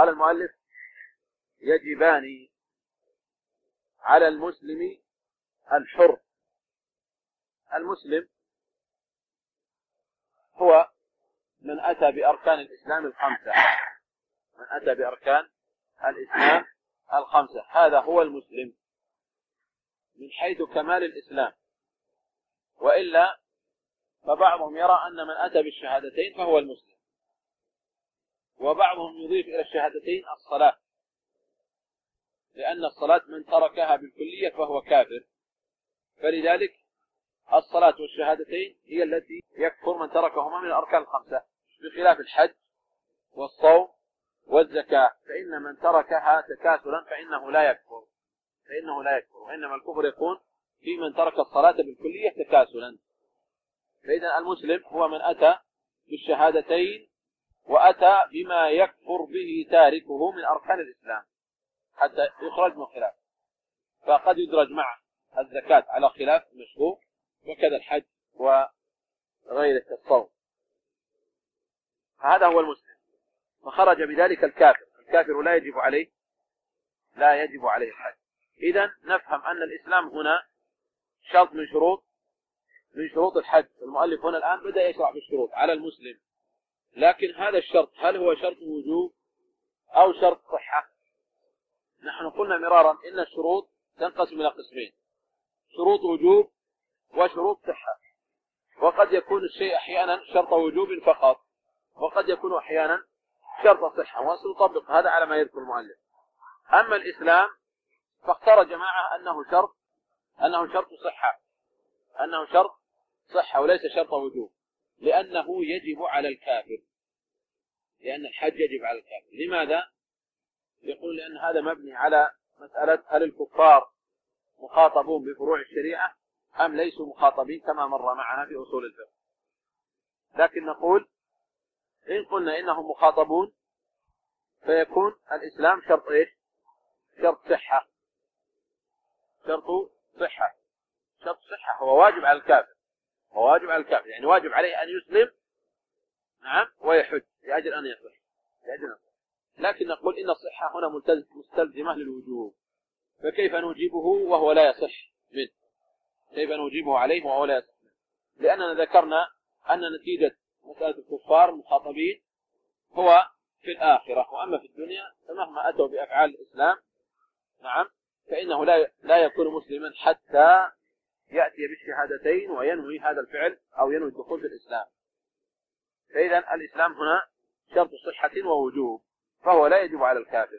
قال المؤلف يجبان على المسلم الحر. المسلم هو من أتى بأركان الإسلام الخمسة. من أتى بأركان الإسلام الخمسة. هذا هو المسلم. من حيث كمال الإسلام. وإلا فبعضهم يرى أن من أتى بالشهادتين فهو المسلم. وبعضهم يضيف إلى الشهادتين الصلاة. لأن الصلاة من تركها بالكلية فهو كافر. فلذلك الصلاة والشهادتين هي التي يكفر من تركهما من الأركان الخمسة. بخلاف الحج والصوم والزكاة. فإن من تركها تكاسلا فإنه لا يكفر. فإنه لا يكفر. وإنما الكفر يكون في من ترك الصلاة بالكلية تكاسلا. فإذا المسلم هو من أتى بالشهادتين وأتى بما يكفر به تاركه من أركان الإسلام حتى يخرج من خلاف فقد يدرج مع الزكاة على خلاف مشهور وكذا الحج وغيره كالصوم فهذا هو المسلم. فخرج بذلك الكافر. الكافر لا يجب عليه لا يجب عليه الحج. إذا نفهم أن الإسلام هنا شرط من شروط من شروط الحج. المؤلف هنا الآن بدأ يشرح بالشروط على المسلم. لكن هذا الشرط هل هو شرط وجوب أو شرط صحة؟ نحن قلنا مرارا إن الشروط تنقسم إلى قسمين شروط وجوب وشروط صحة. وقد يكون الشيء أحيانا شرط وجوب فقط وقد يكون أحيانا شرط صحة. وسنطبق هذا على ما يذكر المؤلف. أما الإسلام فاختار جماعة أنه شرط أنه شرط صحة أنه شرط صحة وليس شرط وجوب. لأنه يجب على الكافر. لأن الحج يجب على الكافر. لماذا؟ يقول لأن هذا مبني على مسألة هل الكفار مخاطبون بفروع الشريعة أم ليسوا مخاطبين كما مر معنا في أصول الفقه. لكن نقول إن قلنا إنهم مخاطبون فيكون الإسلام شرط إيش؟ شرط صحة. شرط صحة. شرط صحة. هو واجب على الكافر. هو واجب على الكافر. يعني واجب عليه أن يسلم نعم ويحج لأجل أن يصح لأجل أن يصح لكن نقول إن الصحة هنا مستلزمة للوجوب. فكيف نجيبه وهو لا يصح منه؟ كيف نجيبه عليه وهو لا يصح منه؟ لأننا ذكرنا أن نتيجة مسألة الكفار المخاطبين هو في الآخرة. وأما في الدنيا فمهما أتوا بأفعال الإسلام نعم فإنه لا لا يكون مسلما حتى يأتي بالشهادتين وينوي هذا الفعل أو ينوي الدخول في الإسلام. فإذا الإسلام هنا شرط صحة ووجوب فهو لا يجب على الكافر.